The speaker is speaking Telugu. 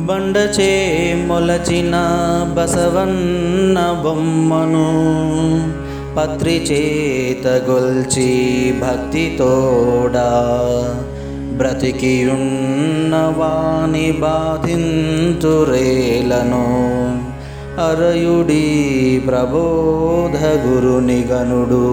బండచే మొలచిన బసవన్న బొమ్మను పత్రి చేత గొల్చి భక్తితోడా బ్రతికియున్న వాణి బాధింతురేలను అరయుడి ప్రబోధ గురుని గనుడు